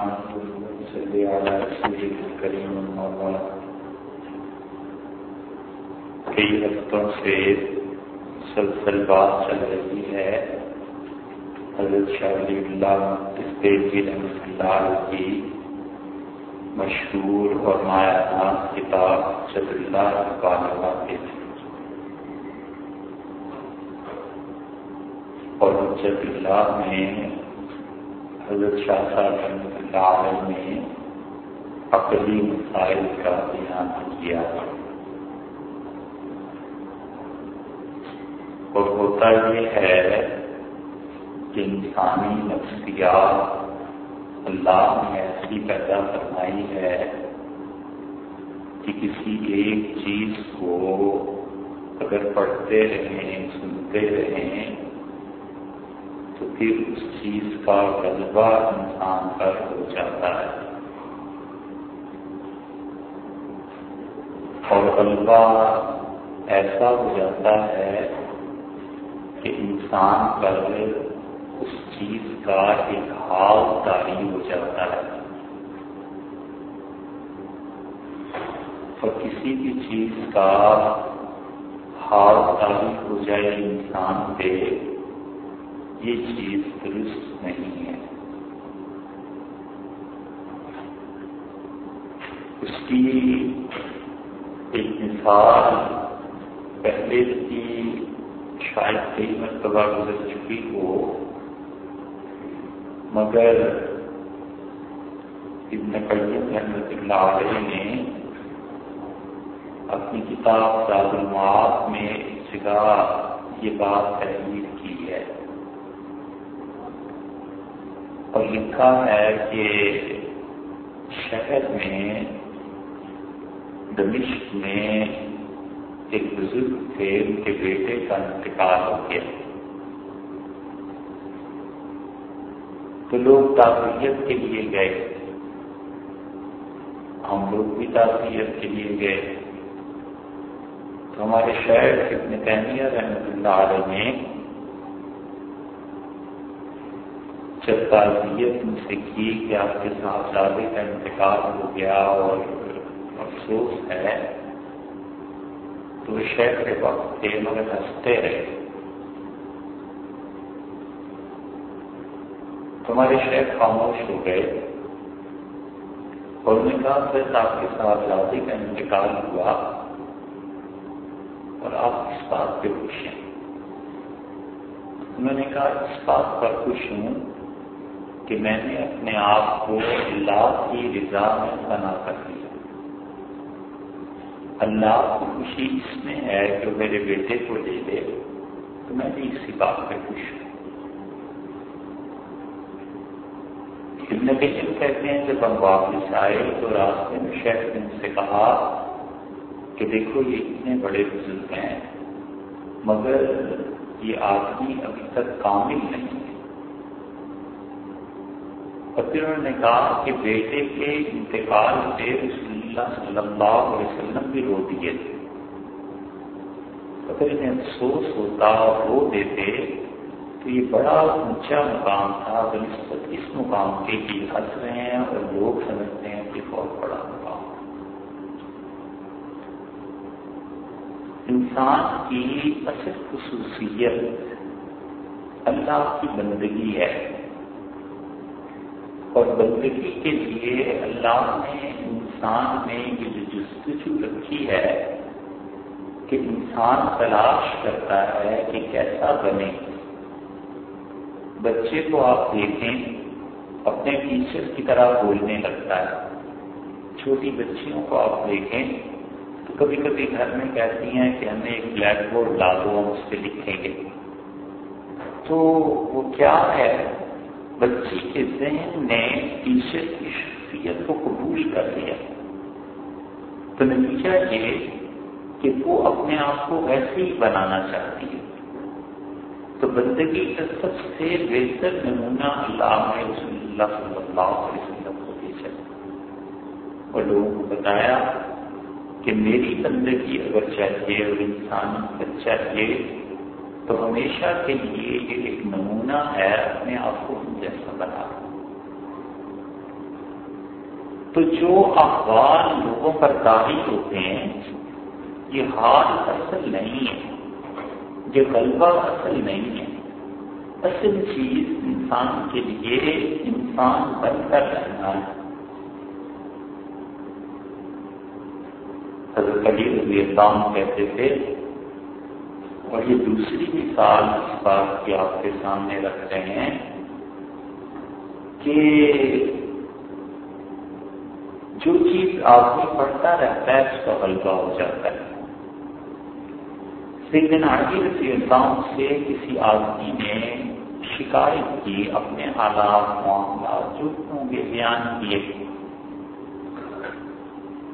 صلی على رسول الكریم کئی ہفتوں سے سلسل بات چل رہی ہے حضرت شاہ ولی اللہ استیجی رحمۃ اللہ کی مشہور اور مایا ناز کتاب صد اللہ بالغ کے اور صد اللہ میں حضرت شاہ صاحب رحمۃ اللہ علیہ نے عقلی مسائل کا بیان کیا۔ اور ہوتا یہ ہے کہ انسانی نفسیات اللہ نے ایسی پیدا فرمائی ہے کہ کسی ایک چیز کو اگر پڑھتے رہیں، سنتے رہیں تو پھر اس چیز کا غلبہ انسان پر ہو جاتا ہے۔ اور غلبہ ایسا ہو جاتا ہے کہ انسان پر اس چیز کا ایک حال تاری ہو جاتا ہے۔ اور کسی بھی چیز کا حال تاری ہو جائے انسان پہ یہ چیز درست نہیں ہے۔ اس کی ایک مثال پہلے کی شاید کئی مرتبہ گزر چکی ہو، مگر ابن قیم رحمت اللہ علیہ نے اپنی کتاب داد المعاد میں اس جگہ یہ بات تحریر کی ہے اور لکھا ہے کہ شہر میں دمشق میں ایک بزرگ تھے، ان کے بیٹے کا انتقال ہو گیا۔ تو لوگ تعزیت کے لیے گئے۔ ہم لوگ بھی تعزیت کے لیے گئے۔ تو ہمارے شہر ابن تیمیہ رحمت اللہ علیہ نے جب تعزیت ان سے کی کہ آپ کے ساتھ شادی کا انتقال ہو گیا اور افسوس ہے۔ تو شیخ کے وقت تھے مگر ہنستے رہے۔ تمہارے شیخ خاموش ہو گئے اور انہوں نے کہا، پھر آپ کے ساتھ کا انتقال ہوا اور آپ اس بات پہ خوش ہیں۔ انہوں نے کہا، اس بات پر خوش ہوں کہ میں نے اپنے آپ کو اللہ کی رضا میں بنا کر دیا۔ اللہ کی خوشی اس میں ہے کہ میرے بیٹے کو لے لے تو میں بھی اسی بات پہ خوش ہوں۔ جب کہتے ہیں، جب ہم واپس آئے تو راستے میں شہر نے سے کہا کہ دیکھو، یہ اتنے بڑے بزرگ ہیں، مگر یہ آدمی ابھی تک کامل نہیں۔ پھر انہوں نے کہا کہ بیٹے کے انتقال سے رسول اللہ صلی اللہ علیہ وسلم بھی رو دیے تھے اگر انہیں افسوس ہوتا اور رو دیتے تو یہ بڑا اونچا مقام تھا، بنسبت اس مقام کے کہ ہنس رہے ہیں اور لوگ سمجھتے ہیں کہ بہت بڑا مقام انسان کی اصل خصوصیت اللہ کی بندگی ہے۔ اور بندگی کے لیے اللہ نے انسان میں یہ جو جستجو رکھی ہے کہ انسان تلاش کرتا ہے کہ کیسا بنے۔ بچے کو آپ دیکھیں، اپنے ٹیچر کی طرح بولنے لگتا ہے۔ چھوٹی بچیوں کو آپ دیکھیں، تو کبھی کبھی گھر میں کہتی ہیں کہ ہمیں ایک بلیک بورڈ لا دو، ہم اس پہ لکھیں گے۔ تو وہ کیا ہے؟ بچی کے ذہن نے ٹیچر کی شخصیت کو قبول کر لیا تو نتیجہ یہ کہ وہ اپنے آپ کو ویسے ہی بنانا چاہتی ہے۔ تو بندگی کا سب سے بہتر نمونہ اللہ رسول اللہ صلی اللہ علیہ وسلم کو بھیجا۔ اور لوگوں کو بتایا کہ میری بندگی اگر چاہیے اور انسان چاہیے تو ہمیشہ کے لیے یہ ایک نمونہ ہے اپنے آپ کو جیسا بنا تو جو اخبار لوگوں پر داخل ہوتے ہیں، یہ حال اصل نہیں ہے، یہ غلبہ اصل نہیں ہے۔ اصل چیز انسان کے لیے انسان بن کر رہنا ہے۔ حضرت علی رضی اللہ کہتے تھے اور یہ دوسری مثال اس بات کی آپ کے سامنے رکھ رہے ہیں کہ جو چیز آدمی پڑھتا رہتا ہے، اس کا غلبہ ہو جاتا ہے۔ سیدن علی رضی اللہ سے کسی آدمی نے شکایت کی، اپنے حالات معاملات، جو بیان کیے۔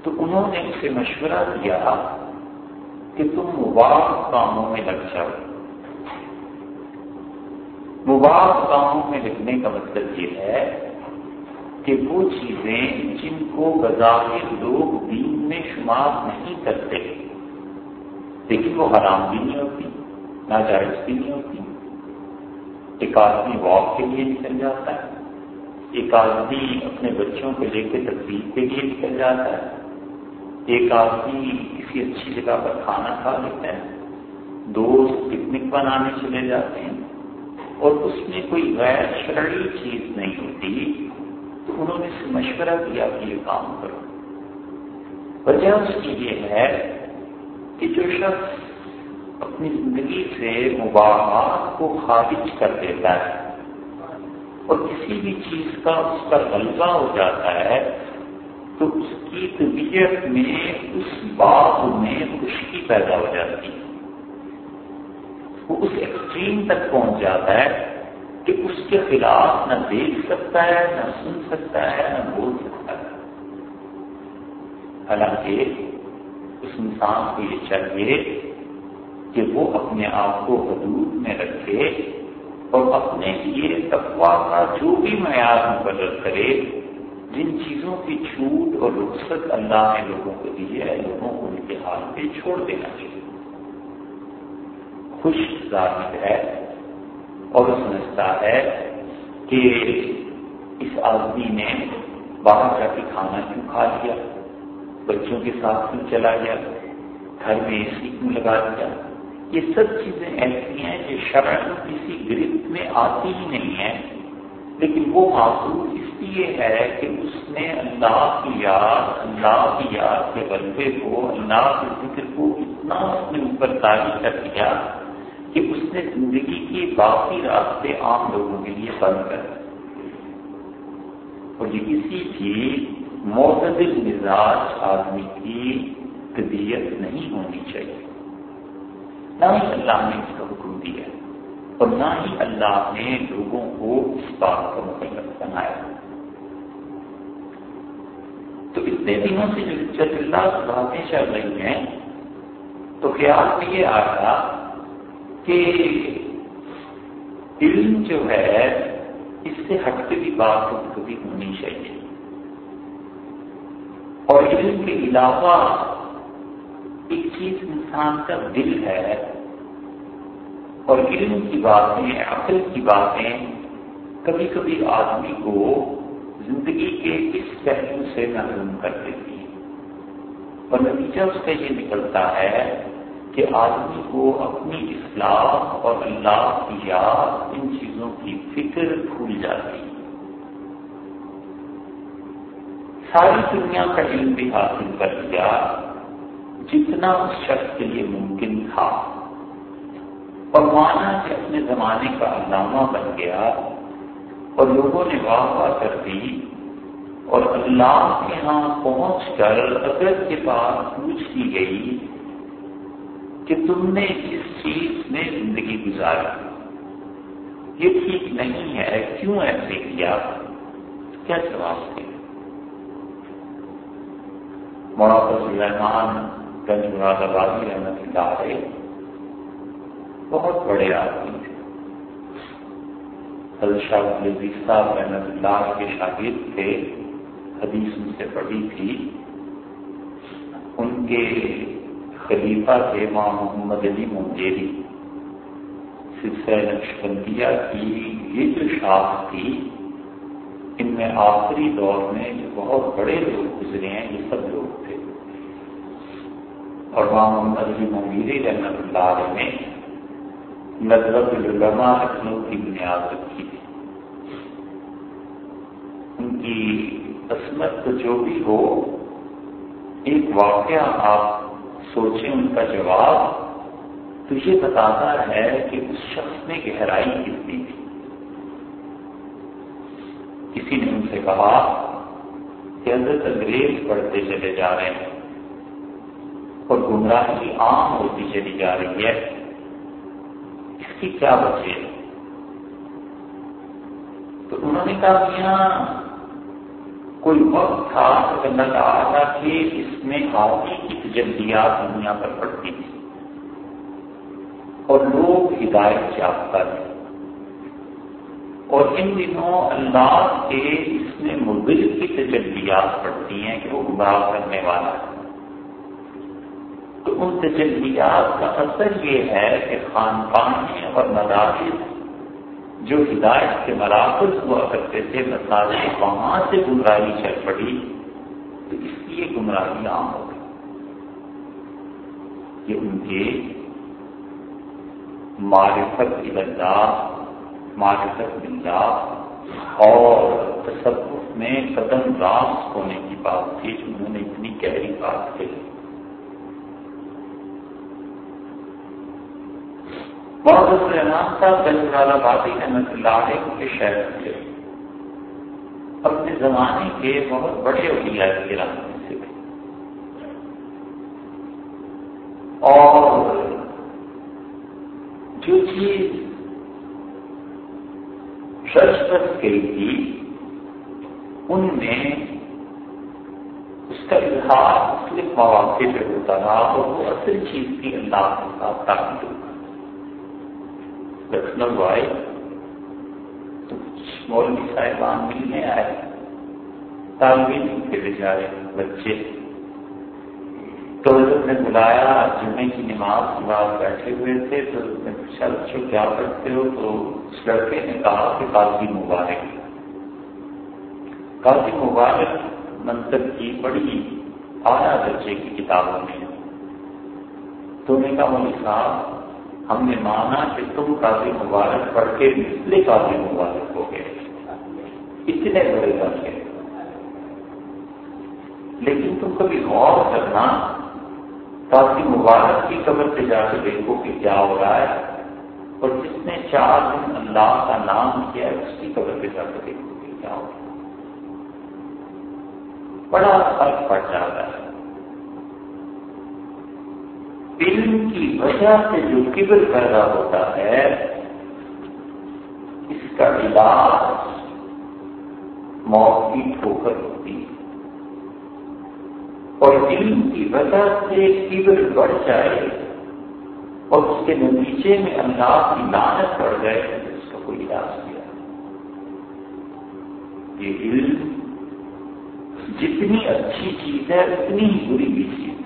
تو انہوں نے اسے مشورہ دیا کہ تم مباح کاموں میں لگ جاؤ۔ مباح کاموں میں لگنے کا مطلب یہ ہے کہ وہ چیزیں جن کو بظاہر لوگ دین میں شمار نہیں کرتے، لیکن وہ حرام بھی نہیں ہوتی، ناجائز بھی نہیں ہوتی۔ ایک آدمی واک کے لیے نکل جاتا ہے، ایک آدمی اپنے بچوں کو لے کے تقریب کے لیے نکل جاتا ہے۔ ایک آدمی کسی اچھی جگہ پر کھانا کھا لیتا ہے، دوست پکنک بنانے چلے جاتے ہیں اور اس میں کوئی غیر شرعی چیز نہیں ہوتی، تو انہوں نے سے مشورہ کیا کہ یہ کام کرو۔ وجہ اس کی یہ ہے کہ جو شخص اپنی زندگی سے مباحات کو خارج کر دیتا ہے اور کسی بھی چیز کا اس پر غلبہ ہو جاتا ہے تو اس کی طبیعت میں، اس باغ میں خشکی پیدا ہو جاتی ہے۔ وہ اس ایکسٹریم تک پہنچ جاتا ہے کہ اس کے خلاف نہ دیکھ سکتا ہے، نہ سن سکتا ہے، نہ بول سکتا ہے۔ حالانکہ اس انسان کو یہ چاہیے کہ وہ اپنے آپ کو حدود میں رکھے اور اپنے لیے تقوا کا جو بھی معیار مقرر کرے۔ جن چیزوں کی چھوٹ اور رخصت اللہ نے لوگوں کو دی ہے، لوگوں کو ان کے حال پہ چھوڑ دینا چاہیے۔ خوش ظاہر ہے اور سمجھتا ہے کہ اس آدمی نے باہر جا کے کھانا کیوں کھا لیا؟ بچوں کے ساتھ کیوں چلا گیا؟ گھر میں اے سی کیوں لگا دیا؟ یہ سب چیزیں ایسی ہیں جو شرح کسی گرفت میں آتی ہی نہیں ہے لیکن وہ معصوم اس لیے ہے کہ اس نے اللہ کی یاد، اللہ کی یاد کے بلبے کو، اللہ کے ذکر کو اتنا اپنے اوپر تاری کر دیا کہ اس نے زندگی کے باقی راستے عام لوگوں کے لیے بند کر اور یہ کسی بھی معتدل مزاج آدمی کی طبیعت نہیں ہونی چاہیے۔ نہ ہی اللہ نے اس کا حکم دیا۔ اور نہ ہی اللہ نے لوگوں کو اس بات کا مقرر بنایا۔ تو اتنے دنوں سے جو جب اللہ باتیں چل رہی ہیں، تو خیال میں یہ آ رہا کہ علم جو ہے، اس سے ہٹ کے بھی بات کبھی ہونی چاہیے۔ اور علم کے علاوہ ایک چیز انسان کا دل ہے اور علم کی باتیں، عقل کی باتیں کبھی کبھی آدمی کو زندگی کے اس پہلو سے محروم کر دیتی ہے اور نتیجہ اس کا یہ نکلتا ہے کہ آدمی کو اپنی اصلاح اور اللہ کی یاد ان چیزوں کی فکر بھول جاتی ہے۔ ساری دنیا کا علم بھی حاصل کر لیا، جتنا اس شخص کے لیے ممکن تھا۔ اور مانا کہ اپنے زمانے کا علامہ بن گیا اور لوگوں نے واہ واہ کر دی اور اللہ کے ہاں پہنچ کر اگر کے پاس پوچھ کی گئی کہ تم نے اس چیز میں زندگی گزاری؟ یہ ٹھیک نہیں ہے، کیوں ایسے کیا؟ کیا جواب دے؟ مولانا سلیمان گنج مراد آبادی رحمت اللہ علیہ بہت بڑے آدمی تھے۔ حضرت شاہ صاحب رحمت اللہ کے شاگرد تھے۔ حدیث ان سے پڑھی تھی۔ ان کے خلیفہ تھے ماں محمد علی منجیری سلسلہ نقشبندیہ کی یہ جو شاخ تھی۔ ان میں آخری دور میں جو بہت بڑے لوگ گزرے ہیں، یہ سب لوگ تھے۔ اور وہاں محمد علی مغیری رحمت اللہ علیہ نے نظرت العلماء لکھنؤ کی بنیاد رکھی۔ تھی ان کی عصمت تو جو بھی ہو، ایک واقعہ آپ سوچیں ان کا جواب، تو یہ بتاتا ہے کہ اس شخص میں گہرائی کتنی تھی۔ کسی نے ان سے کہا کہ حضرت انگریز پڑھتے چلے جا رہے ہیں اور گمراہی عام ہوتی چلی جا رہی ہے۔ اس کی کیا وجہ ہے تو انہوں نے کہا میاں کوئی وقت تھا کہ اللہ تعالیٰ کہ اس میں آدمی کی تجلیات دنیا پر پڑتی تھی اور لوگ ہدایت یافتہ تھے۔ اور ان دنوں اللہ کے اس میں مبل کی تجلیات پڑتی ہیں کہ وہ گمراہ کرنے والا ہے۔ تو ان تجلیات کا اثر یہ ہے کہ خان اور مدارس جو ہدایت کے مراکز ہوا کرتے تھے مساجد وہاں سے گمراہی چل پڑی، تو اس لیے گمراہی عام ہو گئی۔ یہ ان کے معرفت اللہ معرفت اللہ اور تصوف میں قدم راست ہونے کی بات تھی جو انہوں نے اتنی گہری بات کہی۔ بہت رحمان صاحب گنج بادی احمد اللہ کے شہر تھے۔ اپنے زمانے کے بہت بڑے اولیاء کے سے۔ اور جو چیز سچ گئی تھی، ان میں اس کا اظہار مختلف مواقع پہ ہوتا رہا اور وہ اصل چیز تھی اللہ کے ساتھ تعلق لکھنؤ آئے تو مولوی صاحبان ملنے آئے طالب علم کے بیچارے بچے تو حضرت نے بلایا جمعے کی نماز کے بعد بیٹھے ہوئے تھے تو اس نے پوچھا بچوں کیا کرتے ہو تو اس لڑکے نے کہا کہ قاضی مبارک قاضی مبارک منصب کی بڑی اعلیٰ درجے کی کتابوں میں تو نے کہا مولوی صاحب ہم نے مانا کہ تم قاضی مبارک پڑھ کے اس لیے قاضی مبارک ہو گئے۔ اتنے بڑے بن لیکن تم کبھی غور کرنا تاکہ مبارک کی قبر پہ جا کے دیکھو کہ کیا ہو رہا ہے۔ اور جس نے چار دن اللہ کا نام کیا ہے اس کی قبر پہ جا کے دیکھو کہ کیا ہو رہا ہے۔ بڑا فرق پڑ جاتا ہے۔ علم کی وجہ سے جو قبر پیدا ہوتا ہے، اس کا علاج موت کی ٹھوکر ہوتی ہے۔ اور علم کی وجہ سے قبر بڑھ جائے اور اس کے نتیجے میں اللہ کی لانت پڑ جائے اس کا کوئی علاج کیا یہ علم جتنی اچھی چیز ہے، اتنی ہی بری بھی چیز ہے۔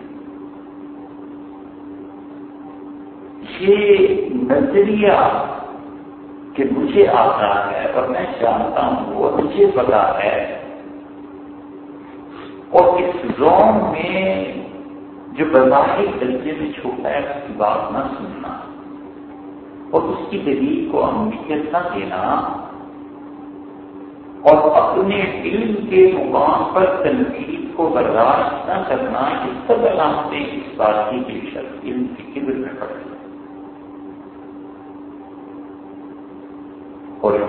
یہ نظریہ کہ مجھے آتا ہے اور میں جانتا ہوں، وہ مجھے پتا ہے۔ اور اس زوم میں جو بظاہر درجے میں چھوٹا ہے، اس کی بات نہ سننا۔ اور اس کی دلیل کو اہمیت نہ دینا۔ اور اپنے علم کے مقام پر تنقید کو برداشت نہ کرنا، یہ سب علامتیں اس بات کی بے شک علم کی قبر میں پڑ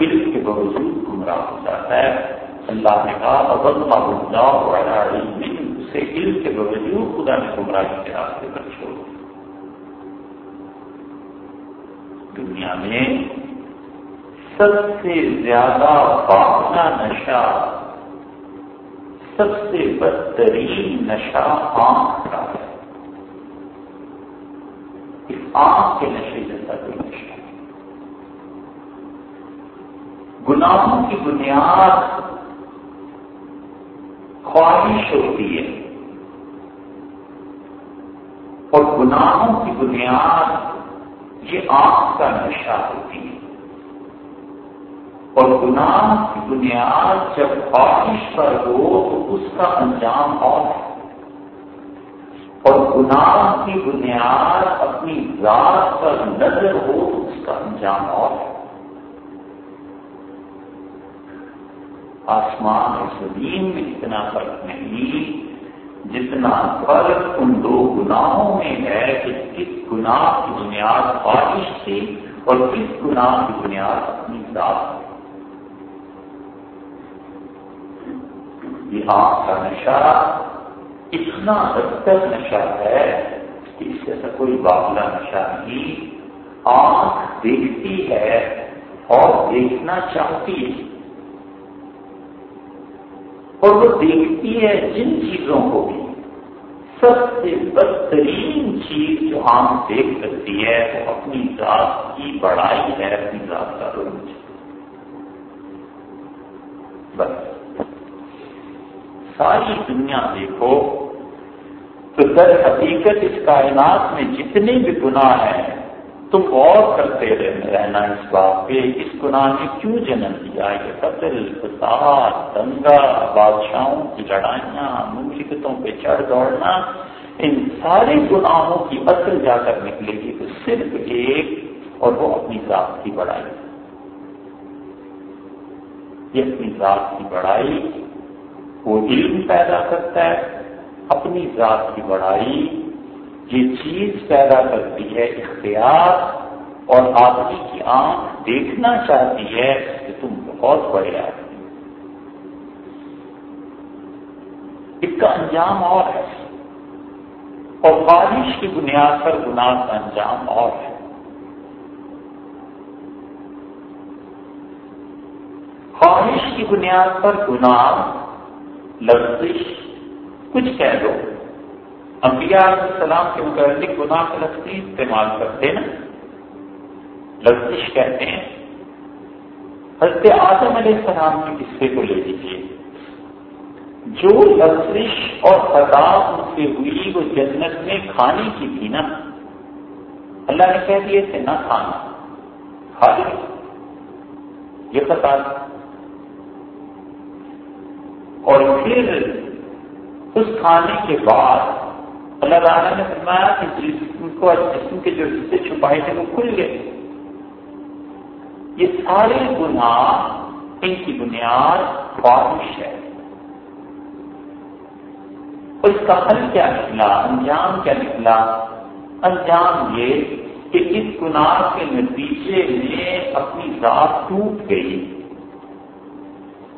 اور علم کے باوجود گمراہ ہو جاتا ہے۔ اللہ نے کہا اسے علم کے باوجود خدا نے گمراہی کے راستے پر چھوڑ دنیا میں سب سے زیادہ باپنا نشہ، سب سے بدترین نشہ آنکھ کا ہے۔ اس آنکھ کے نشے جیسا کوئی نشہ گناہوں کی بنیاد خواہش ہوتی ہے اور گناہوں کی بنیاد یہ آنکھ کا نشہ ہوتی ہے۔ اور گناہ کی بنیاد جب خواہش پر ہو تو اس کا انجام اور ہے۔ اور گناہ کی بنیاد اپنی ذات پر نظر ہو تو اس کا انجام اور ہے آسمان اور زمین میں اتنا فرق نہیں، جتنا فرق ان دو گناہوں میں ہے کہ کس گناہ کی بنیاد خواہش تھی اور کس گناہ کی بنیاد اپنی ذات یہ آنکھ کا نشہ اتنا حد تک نشہ ہے کہ اس جیسا کوئی باغلا نشہ نہیں۔ آنکھ دیکھتی ہے اور دیکھنا چاہتی ہے۔ اور وہ دیکھتی ہے جن چیزوں کو بھی۔ سب سے بدترین چیز جو عام دیکھ سکتی ہے وہ اپنی ذات کی بڑائی ہے، اپنی ذات کا روز بس۔ ساری دنیا دیکھو تو در حقیقت اس کائنات میں جتنے بھی گناہ ہیں تم غور کرتے رہنا اس بات پہ، اس گناہ نے کیوں جنم دیا یہ قتل، فساد، دنگا، بادشاہوں کی لڑائیاں مملکتوں پہ چڑھ دوڑنا، ان سارے گناہوں کی اصل جا کر نکلے گی تو صرف ایک اور وہ اپنی ذات کی بڑائی۔ یہ اپنی ذات کی بڑائی، وہ علم پیدا کرتا ہے، اپنی ذات کی بڑائی یہ چیز پیدا کرتی ہے، اختیار، اور آدمی کی آنکھ دیکھنا چاہتی ہے کہ تم بہت بڑے آدمی اس کا انجام اور ہے۔ اور بارش کی بنیاد پر گناہ کا انجام اور ہے۔ خواہش کی بنیاد پر گناہ لفظش کچھ کہہ دو۔ انبیاء علیہ السلام کے متعلق گناہ کا لفظ استعمال کرتے نا؟ لفظش کہتے ہیں۔ حضرت آدم علیہ السلام کے قصے کو لے لیجیے جو لفظش اور خطا ان سے ہوئی وہ جنت میں کھانے کی تھی نا۔ اللہ نے کہہ دیے تھے نہ کھانا، کھا یہ خطا اور پھر اس کھانے کے بعد اللہ تعالیٰ نے فرمایا کہ جسم کو جسم کے جو حصے چھپائے تھے وہ کھل گئے۔ یہ سارے گناہ ان کی بنیاد خواہش ہے۔ اس کا حل کیا نکلا؟ انجام کیا نکلا؟ انجام یہ کہ اس گناہ کے نتیجے میں اپنی ذات ٹوٹ گئی۔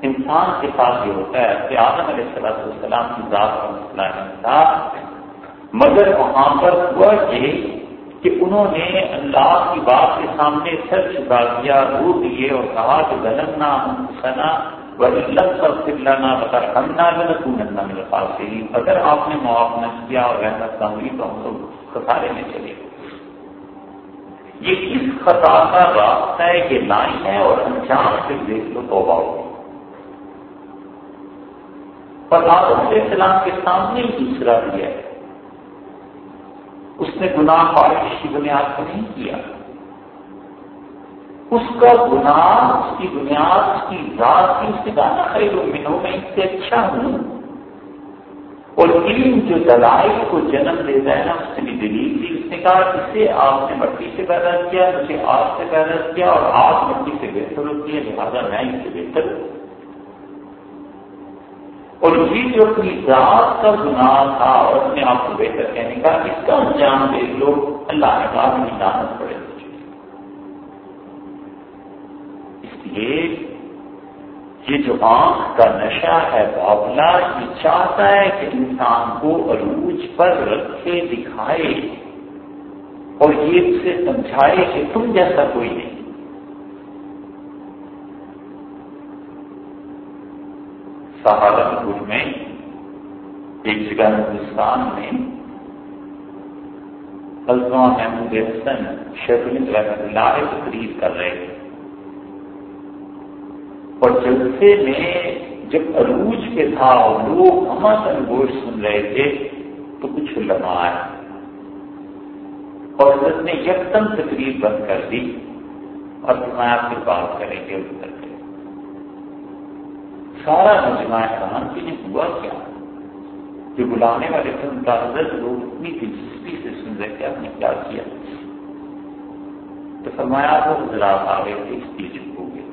انسان کے ساتھ یہ ہوتا ہے کہ آدم علیہ السلام کی ذات کا مسئلہ تھا مگر وہاں پر ہوا یہ کہ انہوں نے اللہ کی بات کے سامنے سر چھپا دیا رو دیے اور کہا کہ غلط سنا لانا بتا ہم نہ نہ اگر آپ نے معاف نہ کیا اور رحمت نہ ہوئی تو ہم لوگ خسارے میں چلے یہ کس خطا کا راستہ ہے کہ لائن ہے اور انجام سے دیکھ لو، توبہ ہو۔ اور آدم علیہ السلام کے سامنے دوسرا بھی ہے۔ اس نے گناہ خواہش کی بنیاد کو نہیں کیا۔ اس کا گناہ، اس کی بنیاد، اس کی ذات کی، اس کے گانا خرید منوں میں اس سے اچھا ہوں۔ اور علم جو دلائل کو جنم دیتا ہے نا، اس سے بھی دلیل تھی اس نے کہا، اسے آپ نے مٹی سے پیدا کیا اسے آگ سے پیدا کیا اور آگ مٹی سے بہتر ہوتی ہے، لہٰذا میں اس سے بہتر ہوں۔ اور یہ جو اپنی ذات کا گناہ تھا اور اپنے آپ کو بہتر کہنے کا، اس کا انجام دیکھ لو اللہ کے بعد نہیں جانا پڑے اس لیے یہ جو آنکھ کا نشہ ہے، بابلا، یہ چاہتا ہے کہ انسان کو عروج پر رکھے، دکھائے اور یہ اسے سمجھائے کہ تم جیسا کوئی نہیں۔ سہارنپور میں، ایک جگہ ہندوستان میں محمود حسن شیخ رحمت اللہ تقریر کر رہے تھے۔ اور جلسے میں جب عروج کے تھا اور لوگ ہم گوش سن رہے تھے، تو کچھ لمحہ آیا اور حضرت نے یکدم تقریر بند کر دی اور آپ سے بات کریں گے اس سارا مجمع حیران کہ نہیں ہوا کیا؟ جو بلانے والے تھے، ان کا حضرت لوگ اتنی دلچسپی سے سن رہے تھے، آپ نے کیا کیا؟ تو فرمایا تو حضرات آ گئے تھے، اس چیز ہو گئے۔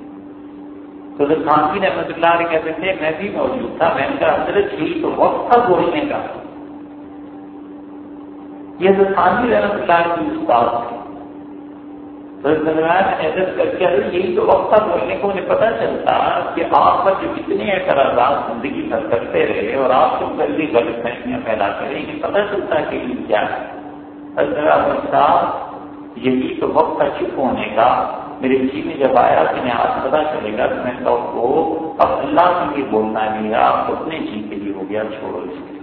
تو حضرت خانفی احمد اللہ علیہ کہتے تھے، میں بھی موجود تھا، میں نے کہا، حضرت یہی تو وقت تھا بولنے کا۔ یہ حضرت خانفی رحمت اللہ علیہ کی استاد تھے۔ عزت کر کے یہی تو وقت تھا، بولنے کو انہیں پتا چلتا کہ آپ پر جو کتنے اعتراضات زندگی بھر کرتے رہے اور آپ کو جلدی غلط فہمیاں پیدا کریں یہ پتا چلتا کہ یہ کیا ہے۔ صاحب، یہی تو وقت تھا چپ ہونے کا۔ میرے جی میں جب آیا کہ میں آج پتا چلے گا، تو میں تو کو اب اللہ کے لیے بولنا نہیں رہا، آپ اپنے جی کے لیے ہو گیا، چھوڑو اس کے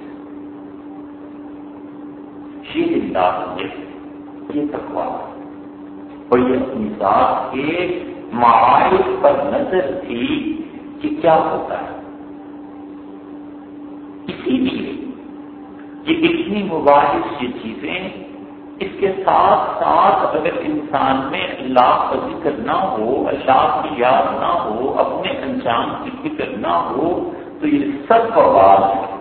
شیل انداز یہ تکوا اور یہ اپنی ذات کے معائش پر نظر تھی کہ کیا ہوتا ہے۔ اسی لیے یہ اتنی مباحث یہ چیزیں اس کے ساتھ ساتھ اگر انسان میں اللہ کا ذکر نہ ہو، اللہ کی یاد نہ ہو، اپنے انجام کی فکر نہ ہو، تو یہ سب برباد ہے۔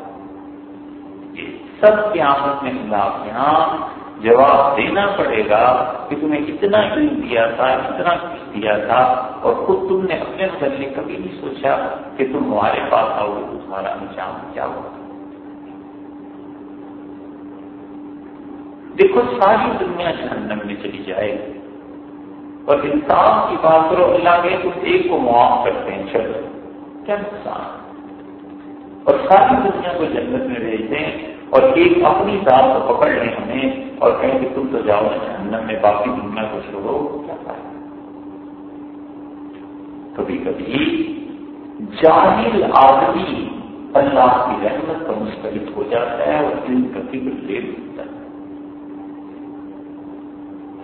یہ سب کی آمد میں اللہ کے یہاں جواب دینا پڑے گا کہ تمہیں اتنا علم دیا تھا، اتنا کچھ دیا تھا اور خود تم نے اپنے متعلق کبھی نہیں سوچا کہ تم ہمارے پاس آؤ تو تمہارا انجام کیا ہوگا دیکھو، ساری دنیا جہنم میں چلی جائے گی۔ اور انسان کی بات کرو، اللہ کے تم ایک کو معاف کرتے ہیں چلو کیا نقصان؟ اور ساری دنیا کو جنت میں بھیجتے ہیں اور ایک اپنی ذات کو پکڑ لیں ہمیں۔ اور کہیں کہ تم تو جاؤ جہنم میں، باقی دنیا کو چھوڑو، کیا کبھی کبھی جاہل آدمی اللہ کی رحمت کا مستقل ہو جاتا ہے اور دل کا فکر لے لیتا ہے۔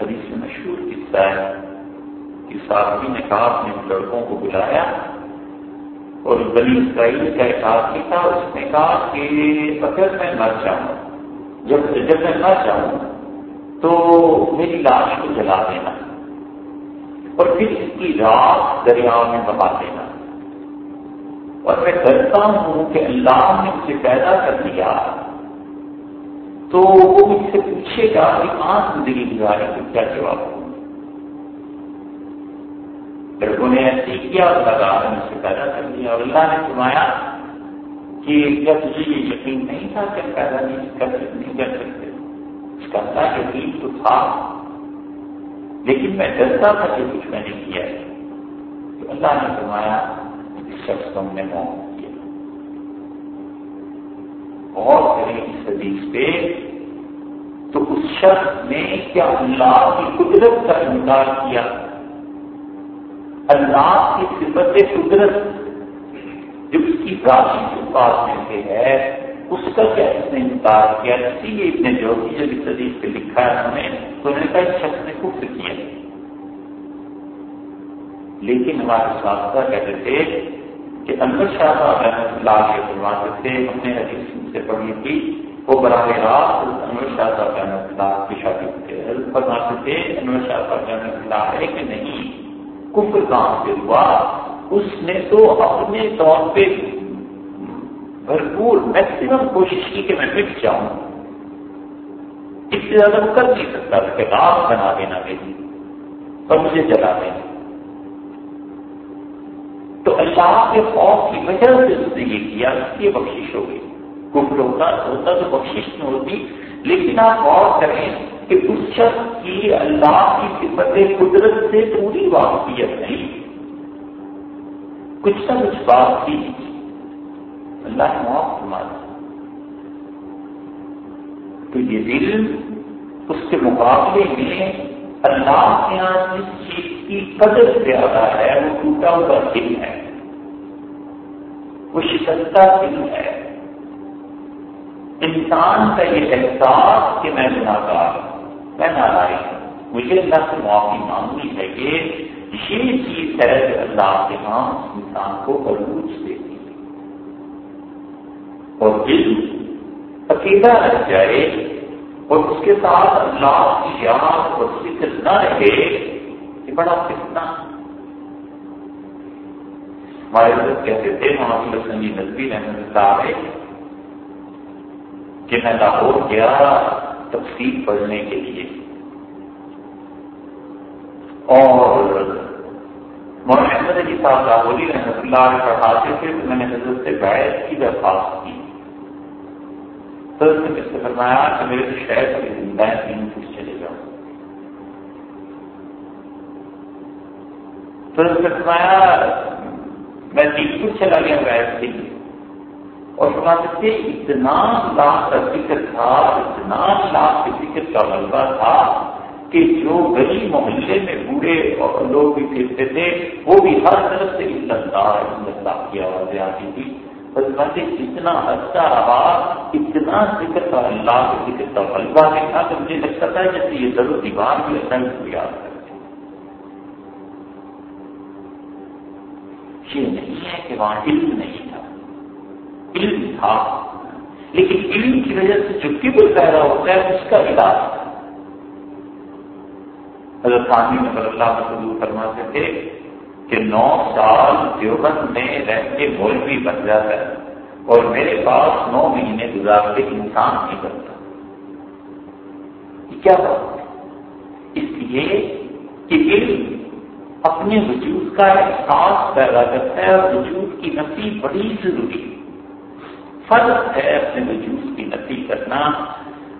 ابھی سے مشہور قصہ ہے کہ صاحبی نے کہا، اپنے لڑکوں کو بلایا اور بلی اسرائیل کا ایک آدمی تھا، اس نے کہا کہ اگر میں مر جاؤں، جب جب میں مر جاؤں تو میری لاش کو جلا دینا اور پھر اس کی رات دریا میں دبا دینا۔ اور میں ڈرتا ہوں کہ اللہ نے مجھے پیدا کر دیا۔ تو وہ مجھ سے پوچھے گا کہ کہاں زندگی گزارے تو کیا جواب ہو لڑکوں نے ایسے کیا اور لگا سے پیدا کر دیا۔ اور اللہ نے فرمایا کہ کیا تجھے یہ یقین نہیں تھا کہ پیدا نہیں کر نہیں کر سکتے؟ اس کا اللہ یقین تو تھا۔ لیکن میں ڈرتا تھا کہ کچھ میں نے کیا ہے۔ تو اللہ نے فرمایا اس شخص کو نے موت کیا۔ اور کریں اس حدیث پہ، تو اس شخص نے کیا اللہ کی قدرت کا انکار کیا؟ اللہ کی صفت قدرت، جو اس کی ذاتی بات میں سے ہے اس کا کیا اس نے انکار کیا؟ اسی لیے اتنے جو کی جب اس حدیث پہ لکھا ہے ہمیں، تو انہوں نے کہا اس شخص نے کفر کیا۔ لیکن ہمارے ساتھ کہتے تھے کہ انور شاہ صاحب رحمۃ اللہ کے فرماتے تھے ہم نے حدیث سے پڑھی تھی، وہ براہ راست انور شاہ صاحب رحمۃ اللہ کی شادی کے فرماتے تھے، انور شاہ صاحب رحمۃ اللہ ہے کہ نہیں، کفر کہاں سے ہوا، اس نے تو اپنے طور پہ بھرپور میکسیمم کوشش کی کہ میں مٹ جاؤں۔ اس سے زیادہ کر نہیں سکتا کہ آپ بنا دینا میری اور مجھے جلا دینا تو اللہ کے خوف کی وجہ سے اس نے یہ کیا، اس کی بخشش ہو گئی۔ کفر ہوتا ہوتا، تو بخشش نہیں ہوتی۔ لیکن آپ غور کریں کہ اس شخص کی اللہ کی صفت قدرت سے پوری واقفیت نہیں۔ کچھ نہ کچھ بات تھی۔ اللہ معاف فرماتا تو یہ دل اس کے مقابلے میں اللہ کے یہاں جس چیز کی قدر زیادہ ہے، وہ ٹوٹا ہوا دل ہے۔ وہ شکستہ دل ہے۔ انسان کا یہ احساس کہ میں گناکار میں ناراض ہوں۔ مجھے اللہ سے معافی مانگنی ہے کہ یہ چیز ہے کہ اللہ کے ہاں انسان کو عروج دیتی ہے اور دل اکیلا رہ جائے اور اس کے ساتھ اللہ کی یاد اور فکر نہ رہے، یہ بڑا کتنا ہمارے حضرت کہتے تھے، محمد الحسن جی رحمت اللہ علیہ، کہ میں لاہور گیا تفصیل پڑھنے کے لیے۔ اور محمد علی صاحب لاہوری رحمۃ اللہ علیہ پڑھاتے تھے تو میں نے حضرت سے بیعت کی درخواست کی۔ تو اس نے مجھ سے فرمایا کہ میرے تو شہر سے زندہ ہے، تین کچھ چلے جاؤ۔ تو اس نے فرمایا، میں تین کچھ چلا گیا بیعت کے لیے۔ اور فرماتے تھے اتنا لاکھ کا ذکر تھا، اتنا لاکھ کے ذکر کا غلبہ تھا کہ جو گلی محلے میں بوڑھے اور لوگ بھی پھرتے تھے، وہ بھی ہر طرف سے اللہ کی آوازیں آتی تھی اتنا اچھا رہا اتنا ذکر تھا اللہ کے ذکر کا بلوا میں تھا تو مجھے لگتا تھا جیسے یہ ضرور دیوار بھی اچانک کو یاد کرتے یہ نہیں ہے کہ وہاں علم نہیں تھا۔ علم تھا، لیکن علم کی وجہ سے جو کبر پیدا ہوتا ہے، اس کا علاج تھا۔ حضرت خانی نظر اللہ قبول فرماتے تھے کہ نو سال دیوبند میں رہ کے مولوی بن جاتا ہے اور میرے پاس نو مہینے گزار کے انسان نہیں بنتا۔ کیا بات ہے؟ اس لیے کہ علم اپنے وجود کا احساس پیدا کرتا ہے اور وجود کی نفی بڑی ضروری فرق ہے اپنے وجود کی نفی کرنا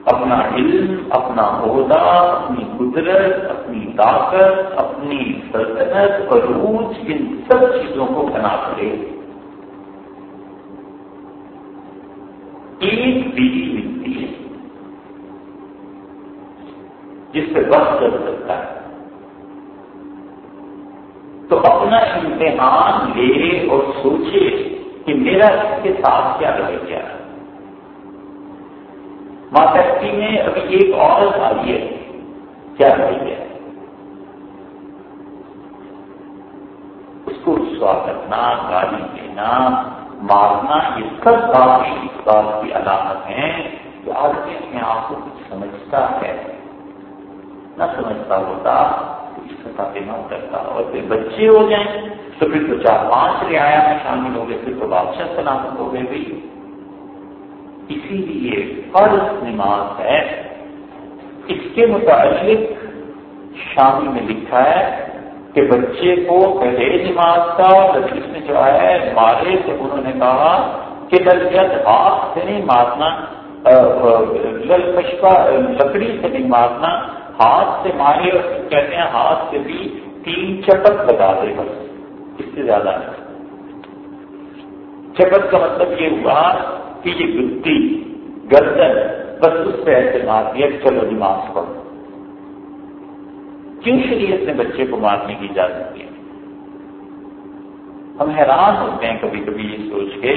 اپنا علم، اپنا عہدہ، اپنی قدرت، اپنی طاقت، اپنی سلطنت اور روج ان سب چیزوں کو بنا کرے۔ ایک بیوی ملتی ہے، جس پہ وقت کر سکتا ہے۔ تو اپنا امتحان لے اور سوچے کہ میرا اس کے ساتھ کیا رہ گیا ہے ماتحتی میں ابھی ایک عورت آئی ہے۔ کیا رہی ہے؟ اس کو رسوا کرنا گالی دینا، مارنا، یہ سب بات اس بات کی علامت ہے کہ آدمی اپنے آپ کو کچھ سمجھتا ہے۔ نہ سمجھتا ہوتا تو اس سطح پہ نہ کرتا۔ اور پھر بچے ہو جائیں تو پھر تو چار پانچ رعایا میں شامل ہو گئے، پھر تو بادشاہ سلامت ہو گئے بھی۔ اسی لیے فرض نماز ہے، اس کے متعلق شامل میں لکھا ہے کہ بچے کو پہلے نماز کا حدیث میں جو ہے، مارے تو انہوں نے کہا کہ درجت ہاتھ سے نہیں مارنا پشپا، لکڑی سے نہیں مارنا، ہاتھ سے مارے اور کہتے ہیں ہاتھ سے بھی تین چپک بتا دے بس، اس سے زیادہ نہیں۔ کا مطلب یہ ہوا کہ یہ گتی گردن، بس اس پہ ایسے مار دیا چلو نماز پڑھو۔ کیوں شریعت نے بچے کو مارنے کی اجازت دی؟ ہم حیران ہوتے ہیں کبھی کبھی یہ سوچ کے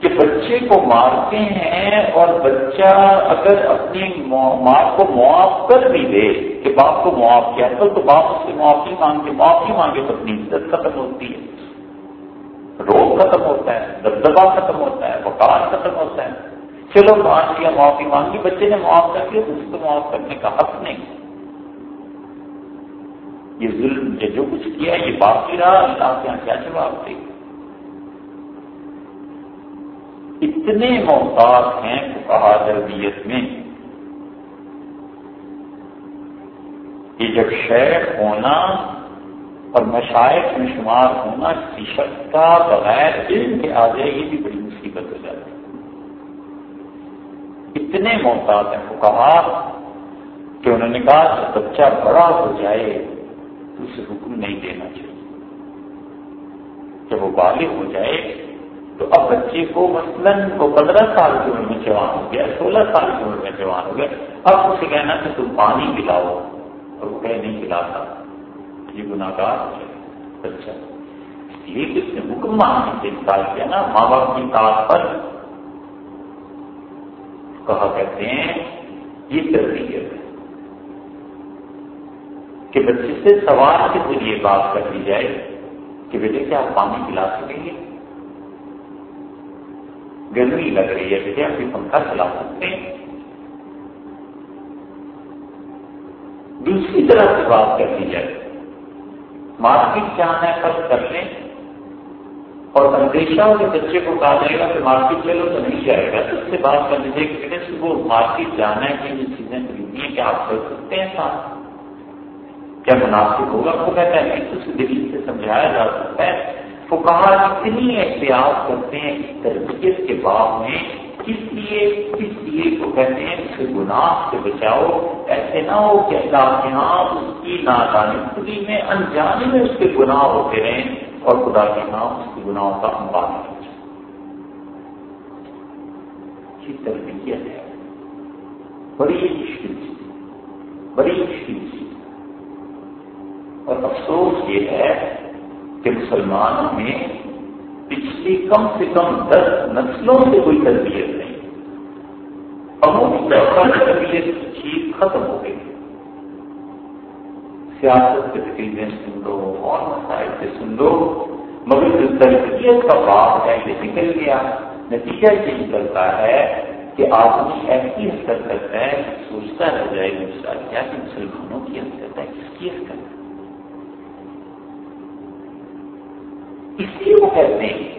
کہ بچے کو مارتے ہیں اور بچہ اگر اپنی ماں کو معاف کر بھی دے کہ باپ کو معاف کیا کل تو باپ اس سے معافی مانگے معافی مانگے تو اپنی عزت ختم ہوتی ہے۔ ختم ہوتا ہے دبدبا ختم ہوتا ہے، وقار ختم ہوتا ہے۔ چلو مان لیا معافی مانگی، بچے نے معاف کر دیا تو اس کو معاف کرنے کا حق نہیں۔ یہ ظلم یہ جو کچھ کیا، یہ باقی رہا، اللہ کے یہاں کیا جواب دے؟ اتنے محتاط ہیں کہا تربیت میں کہ جب شیخ ہونا اور مشائق میں شمار ہونا کسی شخص کا بغیر علم کے آ جائے یہ بھی بڑی مصیبت ہو جاتی اتنے محتاط ہیں وہ کہا کہ انہوں نے کہا کہ بچہ بڑا ہو جائے تو اسے حکم نہیں دینا چاہیے۔ جب وہ بالغ ہو جائے تو اب بچے کو مثلاً وہ پندرہ سال کی عمر میں جوان ہو گیا، سولہ سال کی عمر میں جوان ہو گیا۔ اب اسے کہنا کہ تم پانی پلاؤ، اور وہ کہہ نہیں پلاتا۔ یہ گناگار اچھا۔ یہ کس نے حکم ماننے سے انکار کیا نا؟ ماں باپ کی کار پر۔ کہا کہتے ہیں، یہ تربیت ہے کہ بچے سے سوال کے ذریعے بات کر دی جائے کہ بیٹے، کیا آپ پانی پلا سکیں گے؟ گرمی لگ رہی ہے، بیٹے، آپ پنکھا چلا سکتے ہیں۔ دوسری طرح سے بات کر دی جائے مارکیٹ جانا ہے خرچ کر لیں۔ اور اندیشہ کے بچے کو کہا جائے گا کہ مارکیٹ لے لو تو نہیں جائے گا، تو اس سے بات کر لیجیے کہ وہ مارکیٹ جانا ہے کہ یہ چیزیں خریدنی ہے کیا آپ کر سکتے ہیں ساتھ؟ کیا مناسب ہوگا؟ وہ کہتا ہے، نہیں، تو اسے دلی سے سمجھایا جا سکتا ہے۔ وہ کہا اتنی احتیاط کرتے ہیں، اس تربیت کے بعد میں کس لیے کس لیے کو کہتے ہیں اسے گناہ سے بچاؤ، ایسے نہ ہو کہ اللہ کے ہاں اس کی نادانی میں، انجانے میں اس کے گناہ ہوتے رہیں اور خدا کے ہاں اس کے گناہوں کا امبان ہو جائے۔ تربیت ہے۔ بڑی مشکل چیز بڑی مشکل چیز اور افسوس یہ ہے کہ مسلمانوں میں پچھلی کم سے کم دس نسلوں سے کوئی تربیت نہیں اور تربیت چیز ختم ہو گئی۔ سیاست کے تقریباً سن لو، اور مسائل سے سن لو، مگر جو تربیت کا باب ہے، یہ نکل گیا۔ نتیجہ یہ نکلتا ہے کہ آدمی ایسی حرکت کرتا ہے، سوچتا رہ جائے گا کیا کہ مسلمانوں کی حرکت ہے، کس کی حرکت ہے؟ اس لیے وہ کہتے ہیں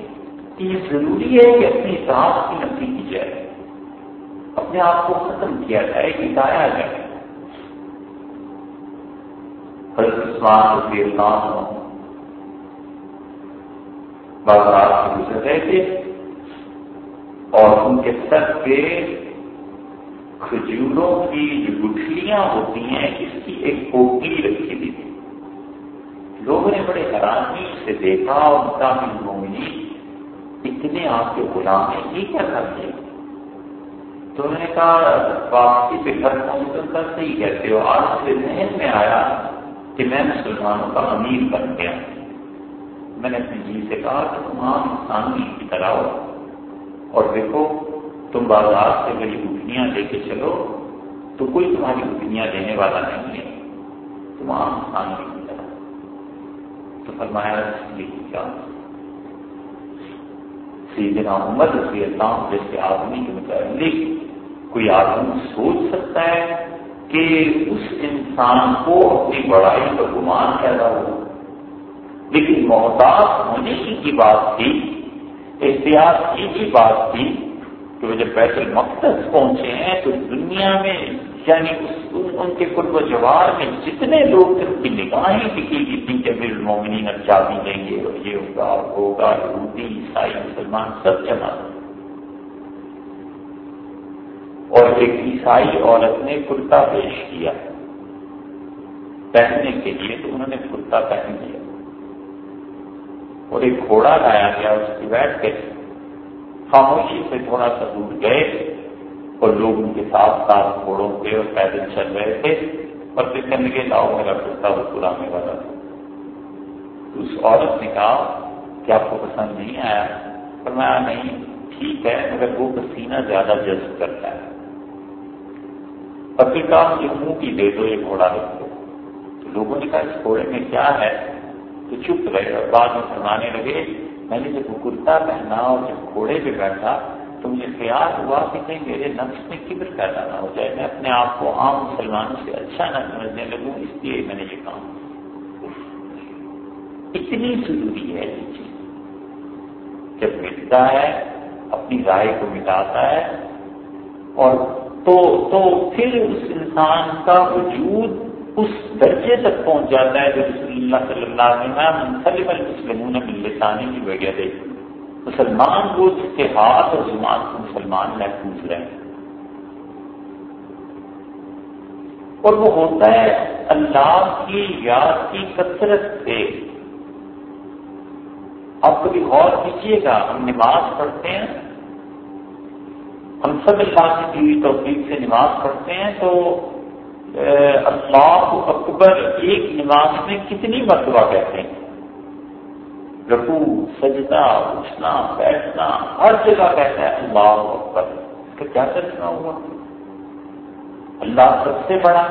کہ یہ ضروری ہے کہ اپنی سانس کی نفی کی جائے۔ اپنے آپ کو ختم کیا جائے گایا جائے۔ رضی اللہ عنہ بازار سے گزر رہے تھے اور ان کے سر پہ کھجوروں کی جو گٹھلیاں ہوتی ہیں، اس کی ایک پوٹلی رکھی ہوئی تھی۔ لوگوں نے بڑے حیرانی سے دیکھا، اور مقامی مومنی اتنے آپ کے غلام ہیں، یہ کیا کرتے ہیں؟ تو انہوں نے کہا واپسی پہ گھر پہنچ کر صحیح کہتے ہو، آج سے ذہن میں آیا کہ میں مسلمانوں کا امیر بن گیا۔ میں نے اپنی جی سے کہا کہ تم عام انسانی کی طرح ہو۔ اور دیکھو، تم بازار سے بڑی گٹنیاں لے کے چلو، تو کوئی تمہاری گٹنیاں دینے والا نہیں ہے۔ تم عام انسانی تو فرمایا کیا؟ سیدنا عمر رضی اللہ جیسے آدمی کے متعلق کوئی آدمی سوچ سکتا ہے کہ اس انسان کو اپنی بڑائی کا گمان پیدا ہو۔ لیکن محتاط ہونے کی کی بات تھی، احتیاط کی بھی بات تھی کہ وہ جب بیت المقدس پہنچے ہیں تو دنیا میں یعنی ان کے قرب و جوار میں جتنے لوگ تھے، ان کی نگاہیں لکھی گئی تھی کہ امیر المومنین چابی دیں گے اور یہ ہوگا ہوگا، یہودی، عیسائی، مسلمان، سب جمع۔ اور ایک عیسائی عورت نے کرتا پیش کیا۔ پہننے کے لیے تو انہوں نے کرتا پہن لیا۔ اور ایک گھوڑا لایا گیا، اس کی بیٹھ کے خاموشی سے تھوڑا سا دور گئے اور لوگ ان کے ساتھ ساتھ گھوڑوں کے اور پیدل چل رہے تھے۔ اور پھر کہنے کے لاؤ میرا کرتا وہ پرانے والا۔ تھا اس عورت نے کہا کہ آپ کو پسند نہیں آیا؟ پر میں نہیں، ٹھیک ہے، مگر وہ پسینہ زیادہ جذب کرتا ہے۔ اور پھر کہا مجھے منہ کی دے دو یہ گھوڑا رکھ دو تو لوگوں نے کہا اس گھوڑے میں کیا ہے تو چپ رہے اور بعد میں فرمانے لگے میں نے جب کرتا پہنا اور جب گھوڑے پہ بیٹھا تو مجھے خیال ہوا کہ کہیں میرے نفس میں کبر پیدا نہ ہو جائے میں اپنے آپ کو عام مسلمانوں سے اچھا نہ سمجھنے لگوں اس لیے میں نے یہ کام اتنی ضروری ہے یہ چیز جب ملتا ہے اپنی رائے کو مٹاتا ہے اور تو تو پھر اس انسان کا وجود اس درجے تک پہنچ جاتا ہے جو رسول اللہ صلی اللہ علیہ وسلم مسلم المسلمون باللسانی کی وجہ سے۔ مسلمان کو جس کے ہاتھ اور زمان کو مسلمان محفوظ رہے۔ اور وہ ہوتا ہے اللہ کی یاد کی کثرت سے۔ آپ کبھی غور کیجیے گا، ہم نماز پڑھتے ہیں ہم سب اللہ کی دی ہوئی توفیق سے نماز پڑھتے ہیں تو اللہ اکبر ایک نماز میں کتنی مرتبہ کہتے ہیں؟ رکو سجدہ، اٹھنا، بیٹھنا، ہر جگہ کہتا ہے اللہ اکبر۔ اس کا کیا ترجمہ ہوا؟ اللہ سب سے بڑا۔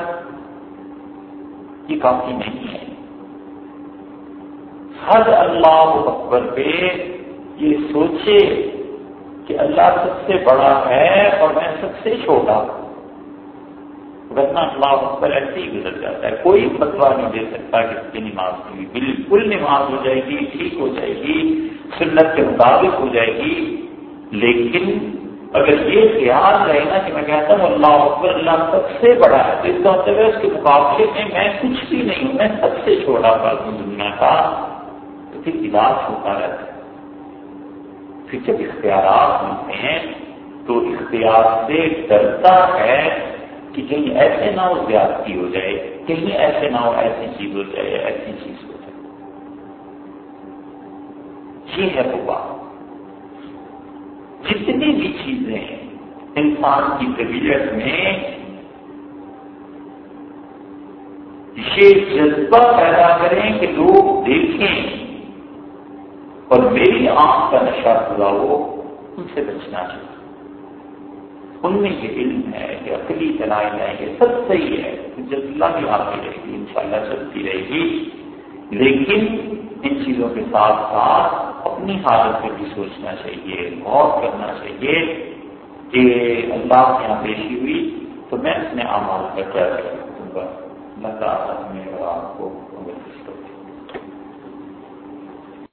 یہ کافی نہیں ہے۔ ہر اللہ اکبر پہ یہ سوچے کہ اللہ سب سے بڑا ہے اور میں سب سے چھوٹا ہوں۔ ورنہ اللہ اکبر ایسے ہی گزر جاتا ہے۔ کوئی فتوا نہیں دے سکتا کہ اس کی نماز کی۔ بالکل نماز ہو جائے گی، ٹھیک ہو جائے گی، سنت کے مطابق ہو جائے گی۔ لیکن اگر یہ خیال رہے نا کہ میں کہتا ہوں اللہ اکبر، اللہ سب سے بڑا ہے، تو اس کا مطلب ہے اس کے مقابلے میں میں کچھ بھی نہیں ہوں، میں سب سے چھوڑا ہوں دنیا کا۔ تو پھر علاج ہوتا رہتا ہے۔ پھر جب اختیارات ملتے ہیں تو اختیار سے ڈرتا ہے کہ کہیں ایسے نہ ہو زیادتی ہو جائے، کہیں ایسے نہ ہو ایسی چیز ہو جائے، ایسی چیز ہو جائے۔ یہ ہے وہ بات۔ جتنی بھی چیزیں انسان کی طبیعت میں یہ جذبہ پیدا کریں کہ لوگ دیکھیں۔ اور میری آنکھ کا نشہ پورا ہو ان سے بچنا چاہیے۔ ان میں یہ علم ہے کہ عقلی چلائے جائیں گے سب صحیح ہے۔ جذبہ بھی آتی رہے گی، انشاءاللہ چلتی رہے گی۔ لیکن ان چیزوں کے ساتھ ساتھ اپنی حالت پہ بھی سوچنا چاہیے، غور کرنا چاہیے کہ اللہ کے یہاں پیشی ہوئی تو میں اپنے اعمال کا کیا کر سکوں گا؟ اللہ تعالیٰ میں آپ کو